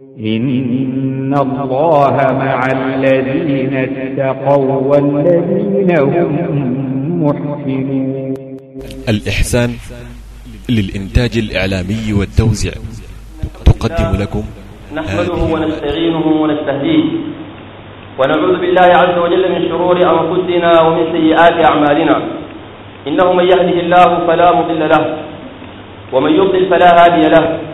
إن الله مع الذين اتقوا والذين هم محسنون الإحسان للإنتاج الإعلامي والتوزيع تقدم لكم نحمده ونستعينه ونستهديه ونعوذ بالله عز وجل من شرور أنفسنا ومن سيئات أعمالنا. إنه من يهده الله فلا مضل له ومن يضلل فلا هادي له.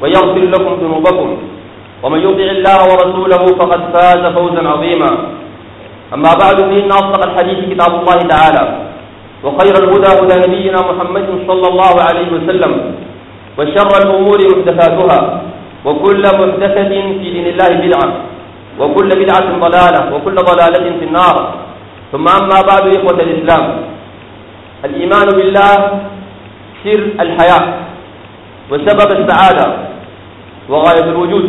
ويغفر لكم ذنوبكم. ومن يطع الله ورسوله فقد فاز فوزا عظيما. أما بعد فإن أصدق الحديث كتاب الله تعالى وخير الهدى هدى نبينا محمد صلى الله عليه وسلم وشر الأمور محدثاتها وكل محدثة في دين الله بدعة وكل بدعة ضلالة وكل ضلالة في النار. ثم أما بعد إخوة الإسلام الإيمان بالله سر الحياة. وسبب السعادة وغاية الوجود.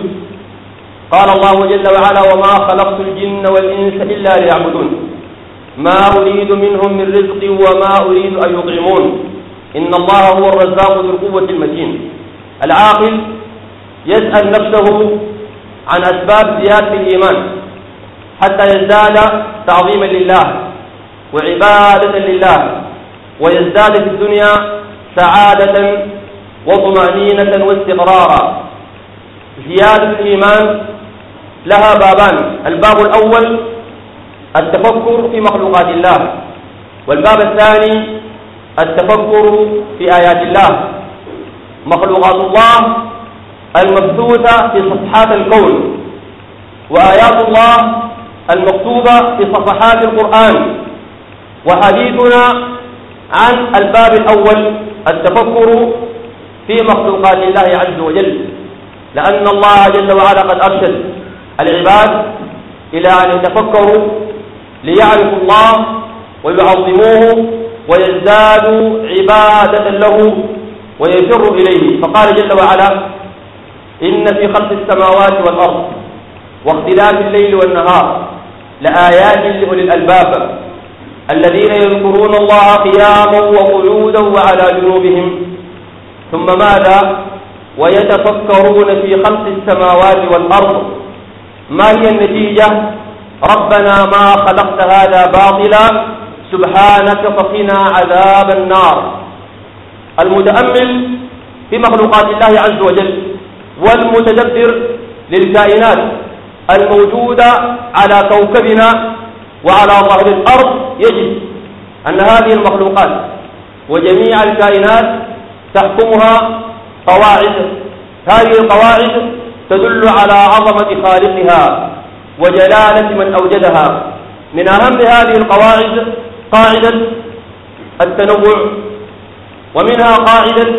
قال الله جل وعلا وما خلقت الجن والإنس إلا ليعبدون. ما أريد منهم من رزق وما أريد أن يطعمون. إن الله هو الرزاق ذو القوة المتين. العاقل يسأل نفسه عن أسباب زيادة الإيمان حتى يزداد تعظيما لله وعبادة لله ويزداد في الدنيا سعادة وطمأنينة واستقرارا. زيادة الإيمان لها بابان. الباب الأول التفكر في مخلوقات الله. والباب الثاني التفكر في آيات الله. مخلوقات الله المبثوثة في صفحات الكون وآيات الله المكتوبة في صفحات القرآن. وحديثنا عن الباب الأول التفكر في مخلوقات الله عز وجل. لأن الله جل وعلا قد أرشد العباد إلى أن يتفكروا ليعرفوا الله ويعظموه ويزدادوا عبادة له ويجروا إليه. فقال جل وعلا إن في خلق السماوات والأرض واختلاف الليل والنهار لآيات لأولي الألباب الذين يذكرون الله قياما وقعودا وعلى جنوبهم ثم ماذا؟ ويتفكرون في خلق السماوات والأرض. ما هي النتيجة؟ ربنا ما خلقت هذا باطلا سبحانك فقنا عذاب النار. المتأمل في مخلوقات الله عز وجل والمتدبر للكائنات الموجودة على كوكبنا وعلى ظهر الأرض يجد أن هذه المخلوقات وجميع الكائنات تحكمها قواعد. هذه القواعد تدل على عظمة خالقها وجلالة من أوجدها. من أهم هذه القواعد قاعدة التنوع ومنها قاعدة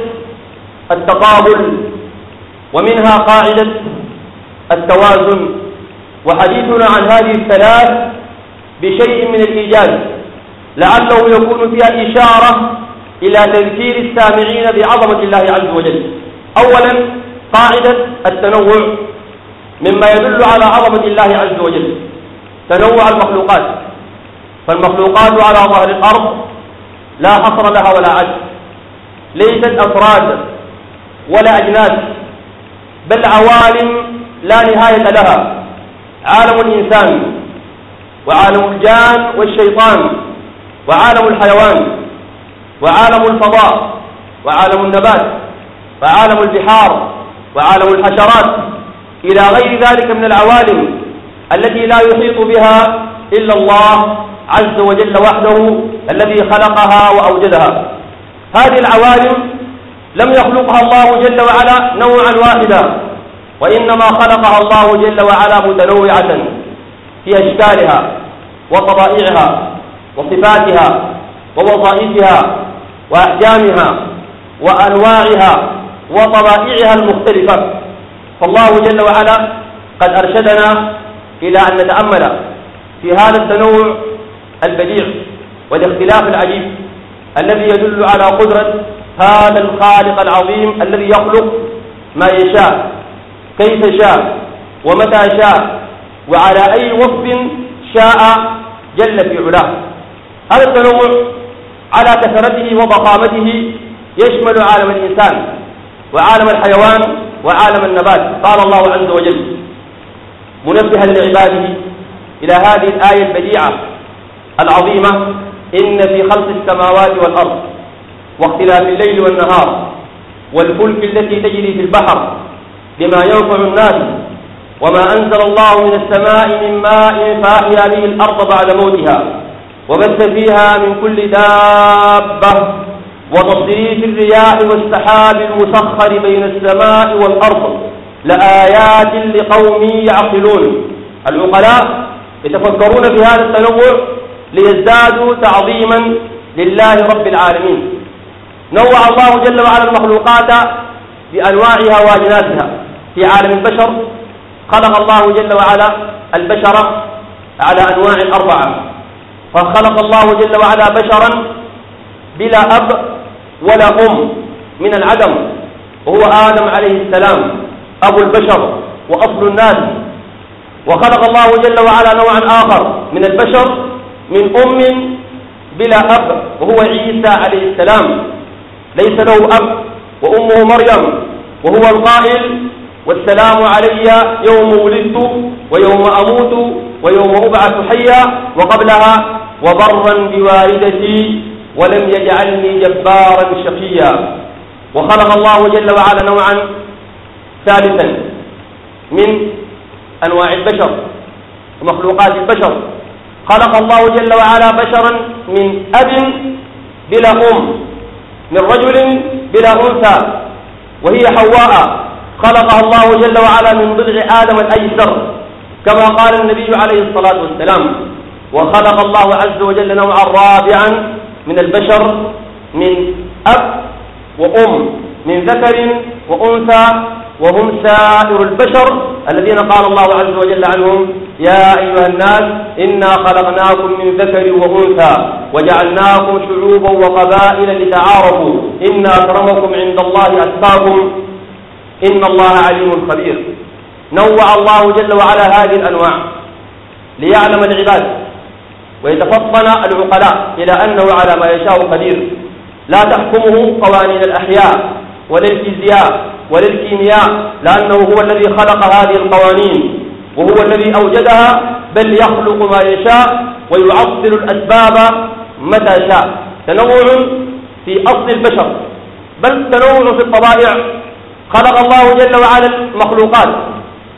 التقابل ومنها قاعدة التوازن. وحديثنا عن هذه الثلاث بشيء من الإيجاز لعله يكون فيها إشارة إلى تذكير السامعين بعظمة الله عز وجل. أولا قاعدة التنوع مما يدل على عظمة الله عز وجل. تنوع المخلوقات. فالمخلوقات على ظهر الأرض لا حصر لها ولا عد ليست أفراد ولا أجناس بل عوالم لا نهاية لها. عالم الإنسان وعالم الجان والشيطان وعالم الحيوان. وعالم الفضاء وعالم النبات وعالم البحار وعالم الحشرات إلى غير ذلك من العوالم التي لا يحيط بها إلا الله عز وجل وحده الذي خلقها وأوجدها. هذه العوالم لم يخلقها الله جل وعلا نوعا واحدا وإنما خلقها الله جل وعلا متنوعة في أشكالها وطبائعها وصفاتها ووظائفها وأحجامها وأنواعها وطبائعها المختلفة. فالله جل وعلا قد أرشدنا إلى أن نتأمل في هذا التنوع البديع والاختلاف العجيب الذي يدل على قدرة هذا الخالق العظيم الذي يخلق ما يشاء كيف شاء ومتى شاء وعلى أي وصف شاء جل في علاه. هذا التنوع على كثرته وضخامته يشمل عالم الإنسان وعالم الحيوان وعالم النبات. قال الله عز وجل منبها لعباده إلى هذه الآية البديعة العظيمة إن في خلق السماوات والأرض واختلاف الليل والنهار والفلك التي تجري في البحر بما ينفع الناس وما أنزل الله من السماء من ماء فأحيا به الأرض بعد موتها. وبث فيها من كل دابة وتصريف الرياح والسحاب المسخر بين السماء والأرض لآيات لقوم يعقلون. العقلاء يتفكرون في هذا التنوع ليزدادوا تعظيما لله رب العالمين. نوع الله جل وعلا المخلوقات بأنواعها واجناسها في عالم البشر خلق الله جل وعلا البشر على أنواع أربعة. فخلق الله جل وعلا بشرا بلا أب ولا أم من العدم وهو آدم عليه السلام أبو البشر وأصل الناس. وخلق الله جل وعلا نوعا آخر من البشر من أم بلا أب وهو عيسى عليه السلام. ليس له أب وأمه مريم وهو القائل والسلام علي يوم ولدت ويوم أموت ويوم أبعث حيا وقبلها وبرا بوالدتي ولم يجعلني جبارا شقيا. وخلق الله جل وعلا نوعا ثالثا من أنواع البشر ومخلوقات البشر. خلق الله جل وعلا بشرا من أب بلا أم من رجل بلا أنثى وهي حواء. خلقها الله جل وعلا من ضلع آدم الأيسر كما قال النبي عليه الصلاة والسلام. وخلق الله عز وجل نوعا رابعا من البشر من أب وأم من ذكر وأنثى وهم سائر البشر الذين قال الله عز وجل عنهم يا أيها الناس إنا خلقناكم من ذكر وأنثى وجعلناكم شعوبا وقبائل لتعارفوا إن أكرمكم عند الله أتقاكم إن الله عليم خبير. نوع الله جل وعلا هذه الأنواع ليعلم العباد. ويتفطن العقلاء إلى أنه على ما يشاء قدير. لا تحكمه قوانين الأحياء ولا الفيزياء ولا الكيمياء لأنه هو الذي خلق هذه القوانين وهو الذي أوجدها بل يخلق ما يشاء ويعطل الأسباب متى شاء. تنوع في أصل البشر بل تنوع في الطبائع. خلق الله جل وعلا المخلوقات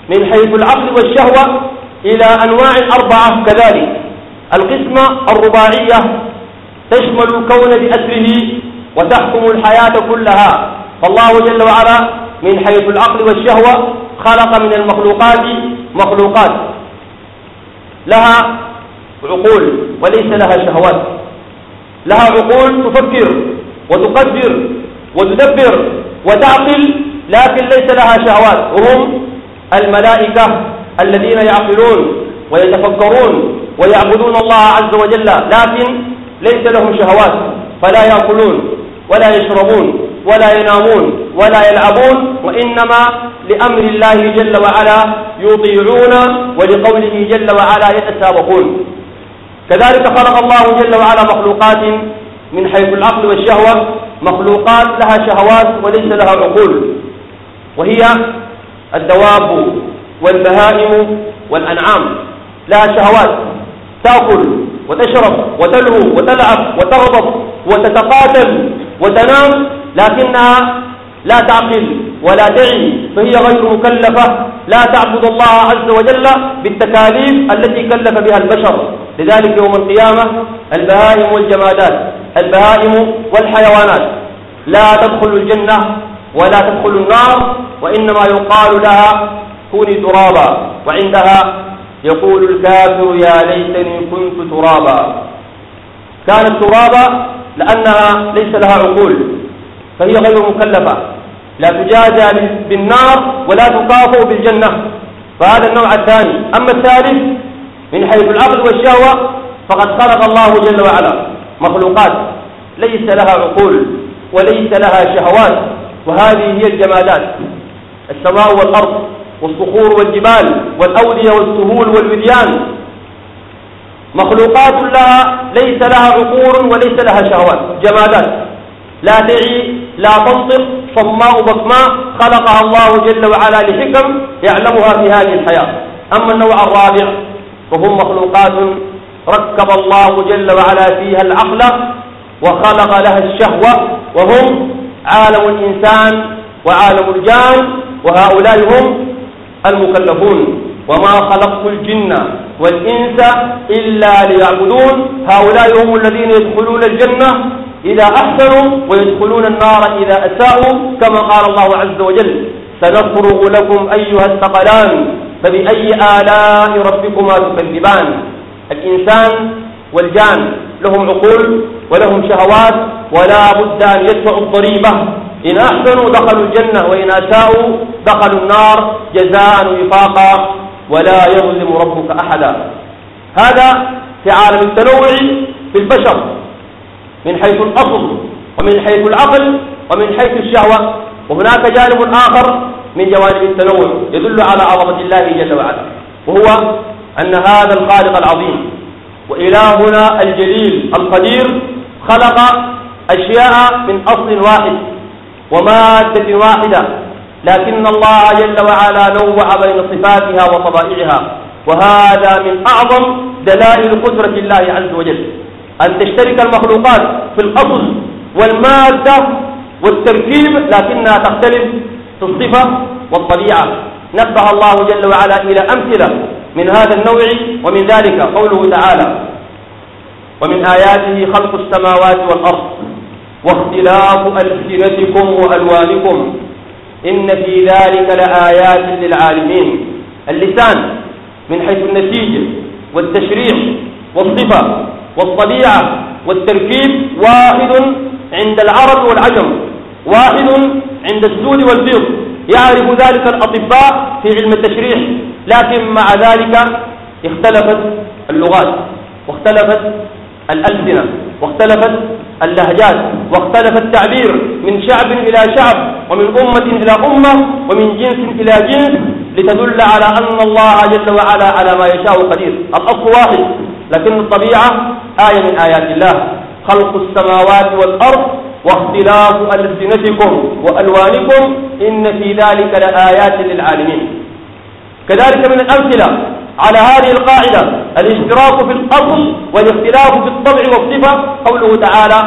من حيث العقل والشهوة إلى أنواع أربعة كذلك. القسمة الرباعية تشمل الكون بأسره وتحكم الحياة كلها. فالله جل وعلا من حيث العقل والشهوة خلق من المخلوقات مخلوقات. لها عقول وليس لها شهوات. لها عقول تفكر وتقدر وتدبر وتعقل لكن ليس لها شهوات. وهم الملائكة الذين يعقلون ويتفكرون ويعبدون الله عز وجل لكن ليس لهم شهوات فلا يأكلون ولا يشربون ولا ينامون ولا يلعبون وإنما لأمر الله جل وعلا يطيعون ولقوله جل وعلا يتسابقون. كذلك خلق الله جل وعلا مخلوقات من حيث العقل والشهوة. مخلوقات لها شهوات وليس لها عقول. وهي الدواب والبهائم والأنعام لها شهوات. تأكل وتشرب وتلهو وتلعب وتغضب وتتقاتل وتنام لكنها لا تعقل ولا تعي فهي غير مكلفة. لا تعبد الله عز وجل بالتكاليف التي كلف بها البشر. لذلك يوم القيامة البهائم والجمادات البهائم والحيوانات. لا تدخل الجنة ولا تدخل النار وإنما يقال لها كوني ترابا وعندها يقول الكافر يا ليتني كنت ترابا. كانت ترابا لأنها ليس لها عقول فهي غير مكلفة. لا تجازى بالنار ولا تكافئ بالجنة فهذا النوع الثاني. أما الثالث من حيث العقل والشهوة فقد خلق الله جل وعلا مخلوقات. ليس لها عقول وليس لها شهوات وهذه هي الجمادات السماء والأرض. والصخور والجبال والأودية والسهول والوديان. مخلوقات لها ليس لها عقول وليس لها شهوات. جمادات. لا تعي لا تنطق. صماء بكماء خلقها الله جل وعلا لحكم يعلمها في هذه الحياة. أما النوع الرابع فهم مخلوقات ركب الله جل وعلا فيها العقل وخلق لها الشهوة. وهم عالم الإنسان وعالم الجان. وهؤلاء هم المكلفون وما خلقت الجن والإنس إلا ليعبدون. هؤلاء هم الذين يدخلون الجنة إذا أحسنوا ويدخلون النار إذا أساءوا كما قال الله عز وجل سنفرغ لكم أيها الثقلان فبأي آلاء ربكما تكذبان؟ الإنسان والجان لهم عقول ولهم شهوات ولا بد أن يدفعوا الضريبة. إن أحسنوا دخلوا الجنة وإن أساءوا دخلوا النار جزاء وفاقا ولا يظلم ربك أحدا. هذا في عالم التنوع في البشر من حيث الأصل ومن حيث العقل ومن حيث الشهوة. وهناك جانب آخر من جوانب التنوع يدل على عظمة الله جل وعلا وهو أن هذا الخالق العظيم وإلهنا الجليل القدير خلق أشياء من أصل واحد ومادة واحدة. لكن الله جل وعلا نوع بين صفاتها وطبائعها وهذا من أعظم دلائل قدرة الله عز وجل. أن تشترك المخلوقات في الأصل والمادة والتركيب لكنها تختلف في الصفة والطبيعة. نبه الله جل وعلا إلى أمثلة من هذا النوع ومن ذلك قوله تعالى ومن آياته خلق السماوات والأرض واختلاف ألسنتكم وألوانكم. إن في ذلك لآيات للعالمين. اللسان من حيث النسيج والتشريح والصفة والطبيعة والتركيب واحد عند العرب والعجم واحد عند السود والبيض. يعرف ذلك الأطباء في علم التشريح لكن مع ذلك اختلفت اللغات واختلفت الألسنة واختلفت اللهجات واختلف التعبير من شعب إلى شعب ومن أمة إلى أمة ومن جنس إلى جنس لتدل على أن الله جل وعلا على ما يشاء قدير. الأصل واحد لكن الطبيعة آية من آيات الله خلق السماوات والأرض واختلاف ألسنتكم وألوانكم إن في ذلك لآيات للعالمين. كذلك من الأمثلة على هذه القاعدة الاشتراك في الأصل والاختلاف في الطبع والصفة قوله تعالى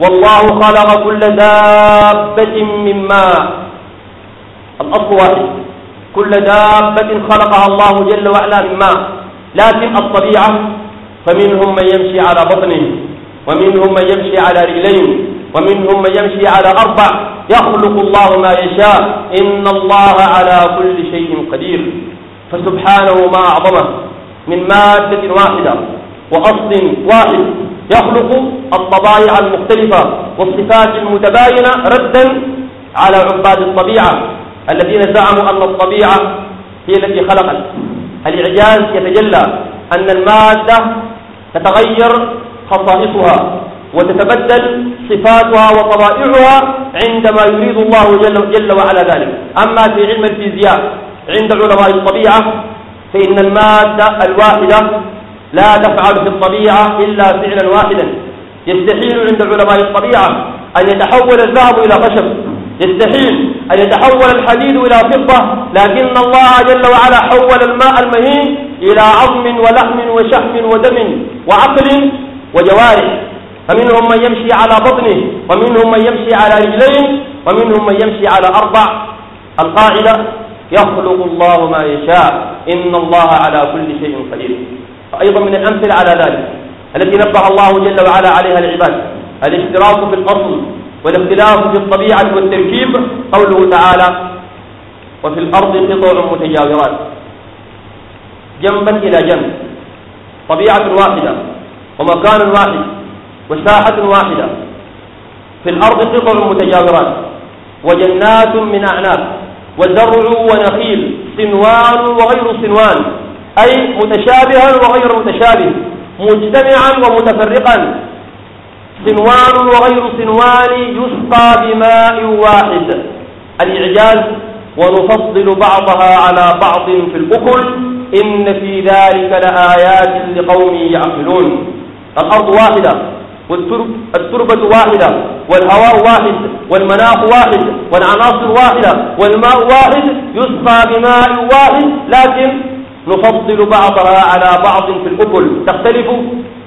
والله خلق كل دابة من ماء الأصل واحد. كل دابة خلقها الله جل وعلا من ماء لكن الطبيعة فمنهم من يمشي على بطنه ومنهم من يمشي على رجلين ومنهم من يمشي على أربع يخلق الله ما يشاء إن الله على كل شيء قدير فسبحانه ما أعظمه من مادة واحدة وأصل واحد يخلق الطبائع المختلفة والصفات المتباينة ردا على عباد الطبيعة الذين زعموا أن الطبيعة هي التي خلقت. الإعجاز يتجلى أن المادة تتغير خصائصها وتتبدل صفاتها وطبائعها عندما يريد الله جل, جل وعلا ذلك. أما في علم الفيزياء عند علماء الطبيعة فإن المادة الواحدة لا تفعل في الطبيعة إلا فعلا واحدا. يستحيل عند علماء الطبيعة أن يتحول الذهب إلى خشب. يستحيل أن يتحول الحديد إلى فضة. لكن الله جل وعلا حول الماء المهين إلى عظم ولحم وشحم ودم وعقل وجوارح. فمنهم من يمشي على بطنه ومنهم من يمشي على رجلين ومنهم من يمشي على أربع القاعدة. يخلق الله ما يشاء. إن الله على كل شيء قدير. أيضا من الأمثلة على ذلك التي نبه الله جل وعلا عليها العباد. الاشتراك في الأصل والاختلاف في الطبيعة والتركيب. قوله تعالى وفي الأرض قطع متجاورات. جنبا إلى جنب. طبيعة واحدة ومكان واحد وساحة واحدة. في الأرض قطع متجاورات. وجنات من أعناب وزرع ونخيل صنوان وغير صنوان أي متشابها وغير متشابه مجتمعا ومتفرقا. صنوان وغير صنوان يسقى بماء واحد. الإعجاز ونفضل بعضها على بعض في الأكل إن في ذلك لآيات لقوم يعقلون. الأرض واحدة. والتربة واحدة والهواء واحد والمناخ واحد والعناصر واحدة والماء واحد يسقى بماء واحد لكن نفضل بعضها على بعض في الأكل تختلف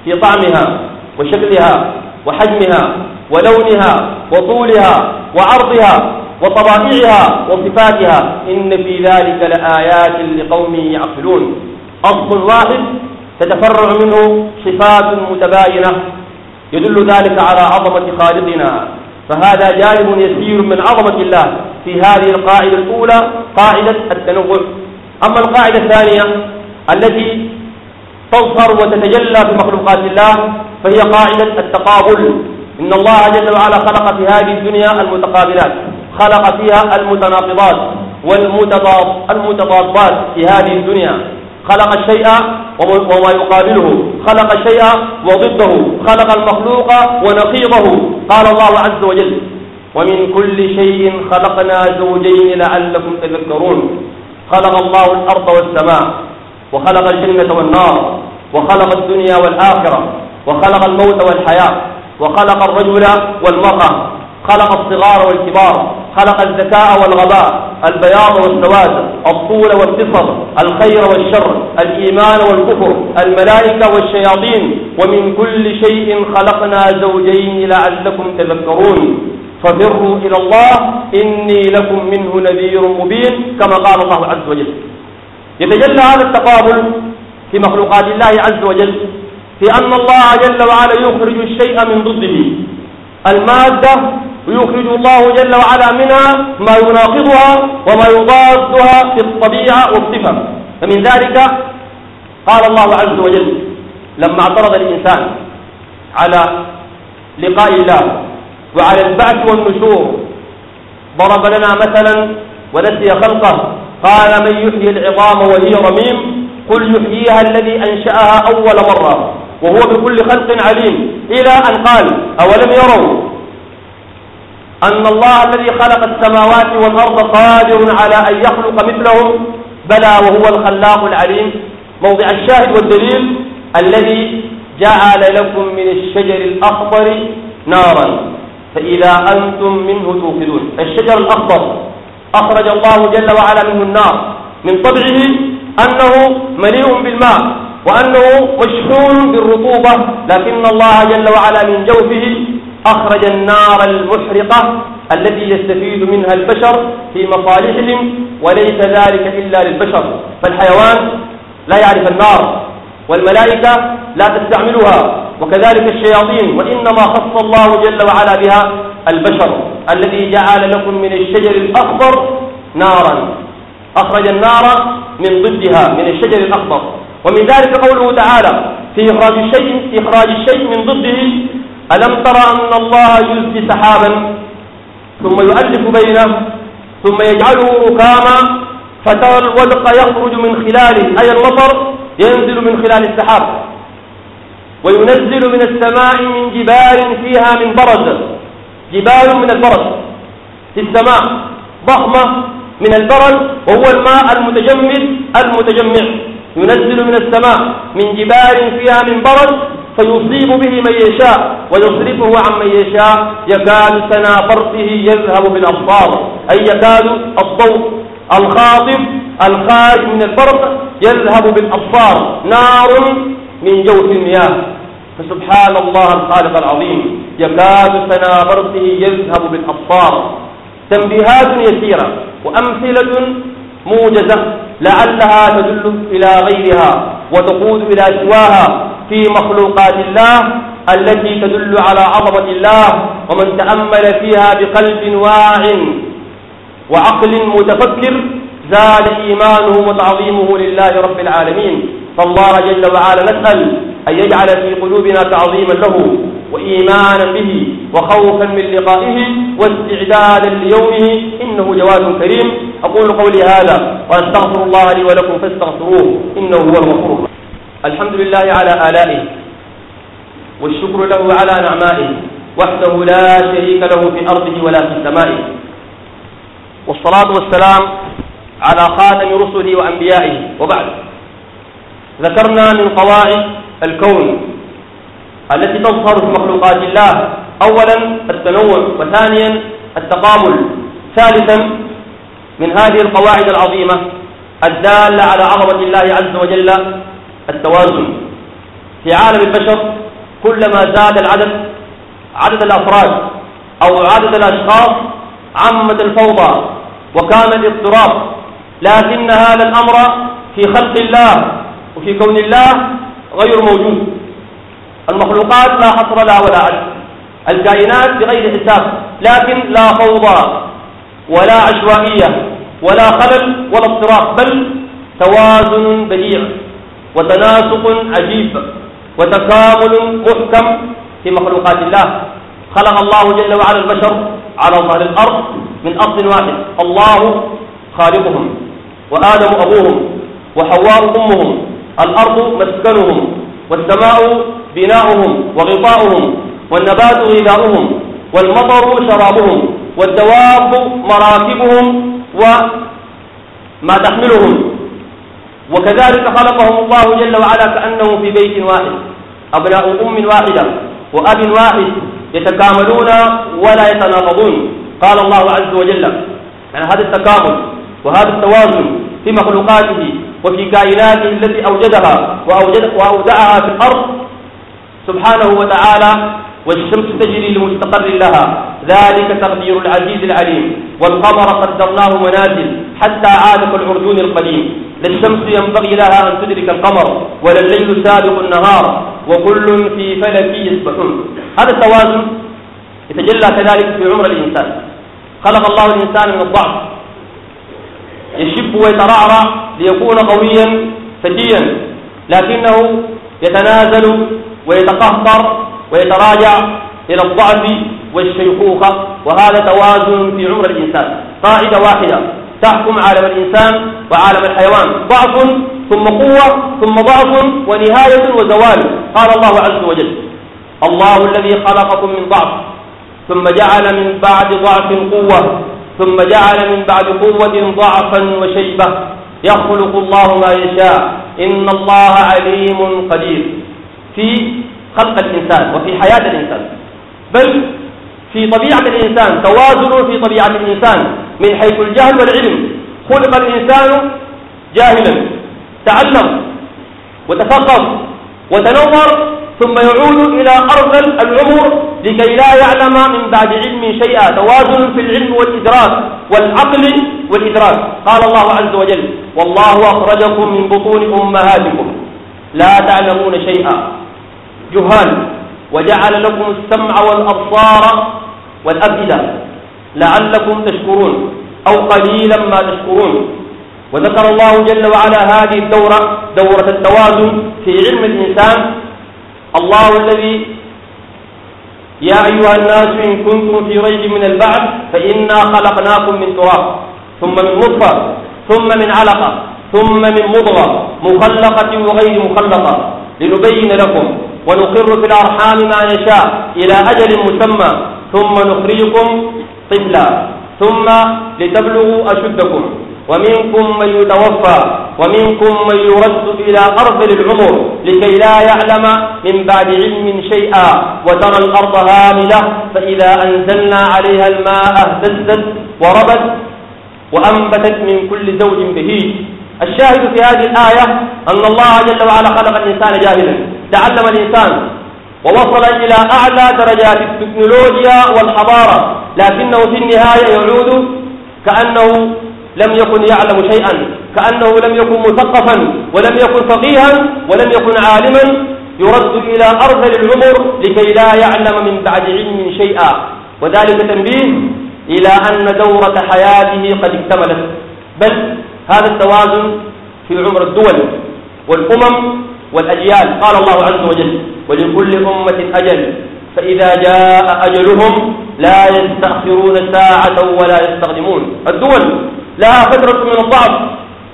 في طعمها وشكلها وحجمها ولونها وطولها وعرضها وطبائعها وصفاتها. إن في ذلك لآيات لقوم يعقلون. أصل واحد تتفرع منه صفات متباينة يدل ذلك على عظمة خالقنا. فهذا جانب يسير من عظمة الله في هذه القاعدة الأولى قاعدة التنوع. أما القاعدة الثانية التي تظهر وتتجلى في مخلوقات الله فهي قاعدة التقابل. إن الله جل وعلا خلق في هذه الدنيا المتقابلات خلق فيها المتناقضات والمتضادات في هذه الدنيا. خلق الشيء وما يقابله. خلق الشيء وضده. خلق المخلوق ونقيضه. قال الله عز وجل ومن كل شيء خلقنا زوجين لعلكم تذكرون. خلق الله الأرض والسماء وخلق الجنة والنار وخلق الدنيا والآخرة وخلق الموت والحياة وخلق الرجل والمرأة خلق الصغار والكبار خلق الذكاء والغباء البياض والسواد الطول والقصر الخير والشر الإيمان والكفر الملائكة والشياطين ومن كل شيء خلقنا زوجين لعلكم تذكرون. ففروا إلى الله إني لكم منه نذير مبين كما قال الله عز وجل. يتجلى هذا التقابل في مخلوقات الله عز وجل في أن الله جل وعلا يخرج الشيء من ضده. المادة ويخرج الله جل وعلا منها ما يناقضها وما يضادها في الطبيعة والصفة. فمن ذلك قال الله عز وجل لما اعترض الإنسان على لقاء الله وعلى البعث والنشور ضرب لنا مثلا ونسي خلقه. قال من يحيي العظام وهي رميم؟ قل يحييها الذي أنشأها أول مرة وهو بكل خلق عليم. إلى أن قال أولم يروا أن الله الذي خلق السماوات والأرض قادر على أن يخلق مثلهم بلى وهو الخلاق العليم. موضع الشاهد والدليل الذي جعل لكم من الشجر الأخضر نارا فإذا أنتم منه توقدون. الشجر الأخضر أخرج الله جل وعلا منه النار. من طبعه أنه مليء بالماء وأنه مشحون بالرطوبة لكن الله جل وعلا من جوفه أخرج النار المحرقة التي يستفيد منها البشر في مصالحهم وليس ذلك إلا للبشر. فالحيوان لا يعرف النار والملائكة لا تستعملها وكذلك الشياطين وإنما خص الله جل وعلا بها البشر. الذي جعل لكم من الشجر الأخضر نارا. أخرج النار من ضدها من الشجر الأخضر. ومن ذلك قوله تعالى في إخراج الشيء إخراج الشيء من ضده ألم ترى أن الله يزجي سحابا؟ ثم يؤلف بينه ثم يجعله ركاما فترى الولق يخرج من خلاله أي المطر ينزل من خلال السحاب. وينزل من السماء من جبال فيها من برد جبال من البرد في السماء ضخمة من البرد وهو الماء المتجمد المتجمع. ينزل من السماء من جبال فيها من برد فيصيب به من يشاء ويصرفه عن من يشاء. يكاد سنا برقه يذهب بالأبصار أي يكاد الضوء الخاطف الخارج من البرق يذهب بالأبصار نار من جوف المياه فسبحان الله الخالق العظيم. يكاد سنا برقه يذهب بالأبصار تنبيهات يسيرة وأمثلة موجزة لعلها تدل إلى غيرها وتقود إلى سواها. في مخلوقات الله التي تدل على عظمة الله ومن تأمل فيها بقلب واع وعقل متفكر زاد إيمانه وتعظيمه لله رب العالمين. فالله جل وعلا نسأل أن يجعل في قلوبنا تعظيما له وإيمانا به وخوفا من لقائه واستعدادا ليومه. إنه جواد كريم. أقول قولي هذا وأستغفر الله لي ولكم فاستغفروه. إنه هو الغفور الحمد لله على آلائه والشكر له على نعمائه وحده لا شريك له في أرضه ولا في سمائه. والصلاة والسلام على خاتم رسله وأنبيائه وبعد. ذكرنا من قواعد الكون التي تظهر في مخلوقات الله. أولا التنوع وثانيا التقابل. ثالثا من هذه القواعد العظيمة الدالة على عظمة الله عز وجل التوازن في عالم البشر كلما زاد العدد عدد الأفراد أو عدد الأشخاص عمت الفوضى وكان الاضطراب لكن هذا الأمر في خلق الله وفي كون الله غير موجود. المخلوقات لا حصر لها ولا عدد الكائنات بغير حساب لكن لا فوضى ولا عشوائية ولا خلل ولا اضطراب بل توازن بديع. وتناسق عجيب وتكامل محكم في مخلوقات الله. خلق الله جل وعلا البشر على ظهر الأرض من أصل واحد الله خالقهم وآدم أبوهم وحواء أمهم الأرض مسكنهم والسماء بناؤهم وغطاؤهم والنبات غذاؤهم والمطر شرابهم والدواب مراكبهم وما تحملهم. وكذلك خلقهم الله جل وعلا كأنهم في بيت واحد. أبناء أم واحدة وأب واحد يتكاملون ولا يتناقضون. قال الله عز وجل يعني هذا التكامل وهذا التوازن في مخلوقاته وفي كائناته التي أوجدها وأوجد وأودعها في الأرض سبحانه وتعالى والشمس تجري لمستقر لها. ذلك تقدير العزيز العليم والقمر قدرناه منازل حتى عاد كالعرجون القديم. لا الشمس ينبغي لها أن تدرك القمر ولا الليل سابق النهار وكل في فلك يسبحون. هذا التوازن يتجلى كذلك في عمر الإنسان. خلق الله الإنسان من الضعف. يشب ويترعرع ليكون قويا فتيا. لكنه يتنازل ويتقهقر ويتراجع إلى الضعف والشيخوخة. وهذا توازن في عمر الإنسان. قاعدة واحدة. تحكم عالم الإنسان وعالم الحيوان. ضعف ثم قوة ثم ضعف ونهاية وزوال. قال الله عز وجل الله الذي خلقكم من ضعف ثم جعل من بعد ضعف قوة ثم جعل من بعد قوة ضعفا وشيبة. يخلق الله ما يشاء. إن الله عليم قدير. في خلق الإنسان وفي حياة الإنسان. بل في طبيعة الإنسان توازن في طبيعة الإنسان من حيث الجهل والعلم. خلق الإنسان جاهلا تعلم وتفقه وتنور ثم يعود إلى أرض العمر لكي لا يعلم من بعد علم شيئا. توازن في العلم والإدراك والعقل والإدراك. قال الله عز وجل والله أخرجكم من بطون أمهاتكم. لا تعلمون شيئا. جهال. وجعل لكم السمع والأبصار والأفئدة لعلكم تشكرون أو قليلا ما تشكرون. وذكر الله جل وعلا هذه الدورة دورة التوازن في علم الإنسان. الله الذي يا أيها الناس إن كنتم في ريب من البعث فإنا خلقناكم من تراب ثم من نطفة ثم من علقة ثم من مضغة مخلقة وغير مخلقة. لنبين لكم ونقر في الأرحام ما نشاء إلى أجل مسمى ثم نخرجكم طفلا ثم لتبلغوا أشدكم. ومنكم من يتوفى ومنكم من يرد إلى أرض العمر لكي لا يعلم من بعد علم شيئا. وترى الأرض هاملة فإذا أنزلنا عليها الماء اهتزت وربت وأنبتت من كل زوج بهيج. الشاهد في هذه الآية أن الله جل وعلا خلق الإنسان جاهلا تعلم الإنسان ووصل إلى أعلى درجات التكنولوجيا والحضارة لكنه في النهاية يعود كأنه لم يكن يعلم شيئا كأنه لم يكن مثقفا ولم يكن فقيها ولم يكن عالما. يرد إلى أرذل العمر لكي لا يعلم من بعد علم شيئا. وذلك تنبيه إلى أن دورة حياته قد اكتملت. بل هذا التوازن في عمر الدول والأمم والأجيال. قال الله عز وجل ولكل أمة أجل فإذا جاء أجلهم لا يستأخرون ساعة ولا يستقدمون. الدول لها فترة من الضعف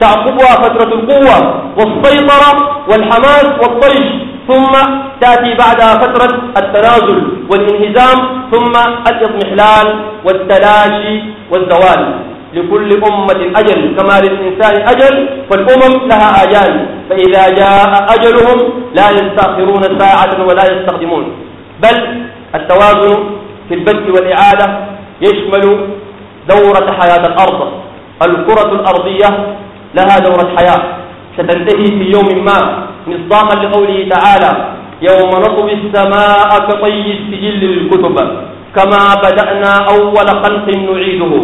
تعقبها فترة القوة والسيطرة والحماس والطيش ثم تأتي بعدها فترة التنازل والانهزام ثم الإضمحلال والتلاشي والزوال. لكل أمة أجل كما للإنسان أجل فالأمم لها آجال. فإذا جاء أجلهم لا يستأخرون ساعة ولا يستخدمون. بل التوازن في البث والإعادة يشمل دورة حياة الأرض. الكرة الأرضية لها دورة حياة. ستنتهي في يوم ما مصداقا لقوله تعالى يوم نطوي السماء كطي السجل للكتب كما بدأنا أول خلق نعيده.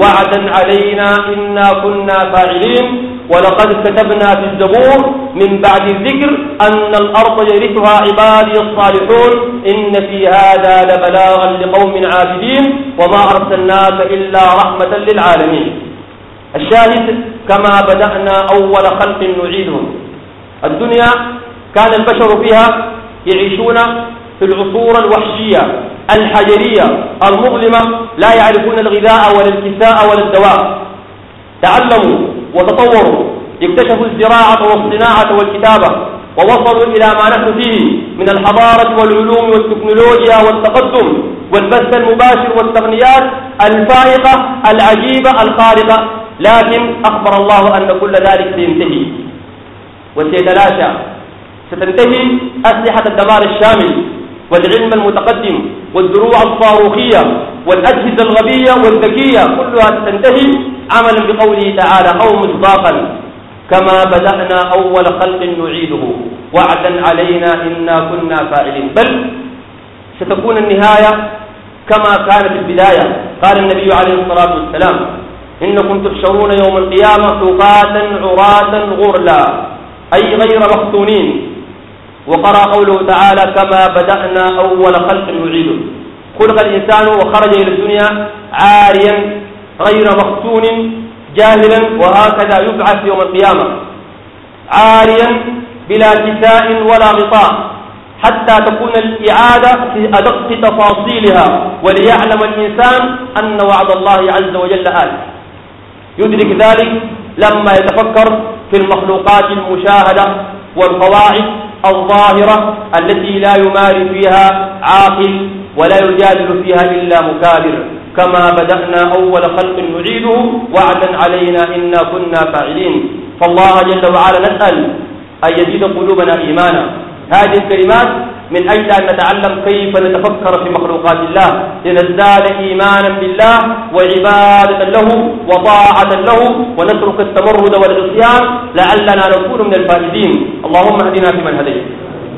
وعدا علينا إنا كنا فاعلين. ولقد كتبنا في الزبور من بعد الذكر أن الأرض يرثها عبادي الصالحون. إن في هذا لبلاغا لقوم عابدين. وما أرسلناك إلا رحمة للعالمين. الشاهد كما بدأنا أول خلق نعيده. الدنيا كان البشر فيها يعيشون في العصور الوحشية. الحجرية المظلمة لا يعرفون الغذاء ولا الكساء ولا الدواء. تعلموا وتطوروا اكتشفوا الزراعة والصناعة والكتابة ووصلوا إلى ما نحن فيه من الحضارة والعلوم والتكنولوجيا والتقدم والبث المباشر والتقنيات الفائقة العجيبة الخارقة. لكن أخبر الله أن كل ذلك سينتهي. وسيتلاشى ستنتهي أسلحة الدمار الشامل. والعلم المتقدم والدروع الصاروخية والأجهزة الغبية والذكية كلها ستنتهي عملا بقوله تعالى أو مصداقا كما بدأنا أول خلق نعيده. وعدا علينا إنا كنا فاعلين. بل ستكون النهاية كما كانت البداية. قال النبي عليه الصلاة والسلام إنكم تحشرون يوم القيامة ثقاتا عراة غرلا أي غير مختونين وقرأ قوله تعالى كما بدأنا أول خلق نعيده خلق الإنسان وخرج إلى الدنيا عاريا غير مختون جاهلا وهكذا يبعث يوم القيامة. عاريا بلا كساء ولا غطاء حتى تكون الإعادة في أدق تفاصيلها وليعلم الإنسان أن وعد الله عز وجل آت. يدرك ذلك لما يتفكر في المخلوقات المشاهدة والقواعد الظاهرة التي لا يماري فيها عاقل ولا يجادل فيها إلا مكابر كما بدأنا أول خلق نعيده وعدا علينا إنا كنا فاعلين. فالله جل وعلا نسأل أن يزيد قلوبنا إيمانا. هذه الكلمات من أجل أن نتعلم كيف نتفكر في مخلوقات الله. لنزداد إيمانا بالله وعبادة له وطاعة له ونترك التمرد والعصيان لعلنا نكون من الفائزين. اللهم اهدنا فيمن هديت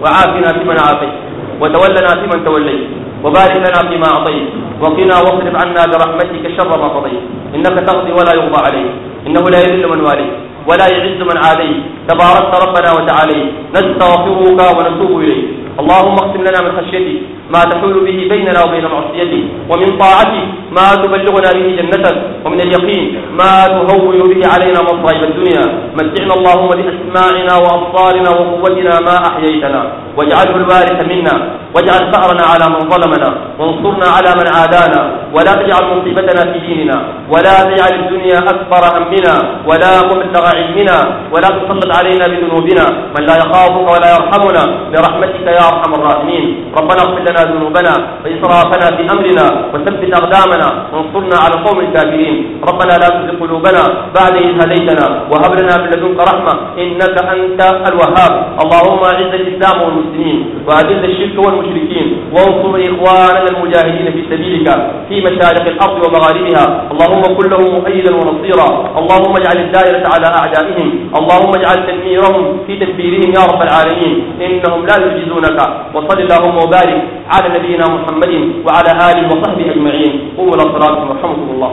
وعافنا فيمن عافيت وتولنا فيمن توليت وبارك لنا فيما أعطيت وقنا واصرف عنا برحمتك شر ما قضيت. إنك تقضي ولا يقضى عليك. إنه لا يذل من واليت ولا يعز من عاديت. تباركت ربنا وتعالي نستغفرك ونتوب إليك. اللهم اقسم لنا من خشيتك ما تحول به بيننا وبين معصيتك ومن طاعتك ما تبلغنا به جنتك ومن اليقين ما تهون به علينا مصائب الدنيا. متعنا اللهم بأسماعنا وأبصارنا وقوتنا ما أحييتنا. واجعله الوارث منا. واجعل ثأرنا على من ظلمنا. وانصرنا على من عادانا. ولا تجعل مصيبتنا في ديننا. ولا تجعل الدنيا أكبر همنا. ولا مبلغ علمنا. ولا تسلط علينا بذنوبنا. من لا يخافك ولا يرحمنا. برحمتك يا أرحم الراحمين. ربنا اغفر لنا ذنوبنا وإسرافنا في أمرنا وثبت أقدامنا وانصرنا على القوم الكافرين. ربنا لا تزغ قلوبنا بعد إذ هديتنا وهب لنا من لدنك رحمة إنك أنت الوهاب. اللهم أعز الإسلام والمسلمين وأذل الشرك والمشركين وانصر إخواننا المجاهدين في سبيلك في مشارق الأرض ومغاربها. اللهم كن لهم مؤيدا ونصيرا. اللهم اجعل الدائرة على أعدائهم. اللهم اجعل تدميرهم في تدبيرهم يا رب العالمين. إنهم لا يعجزونك. وصل اللهم وبارك على نبينا محمد وعلى آله وصحبه أجمعين. قوموا إلى صلاتكم الله.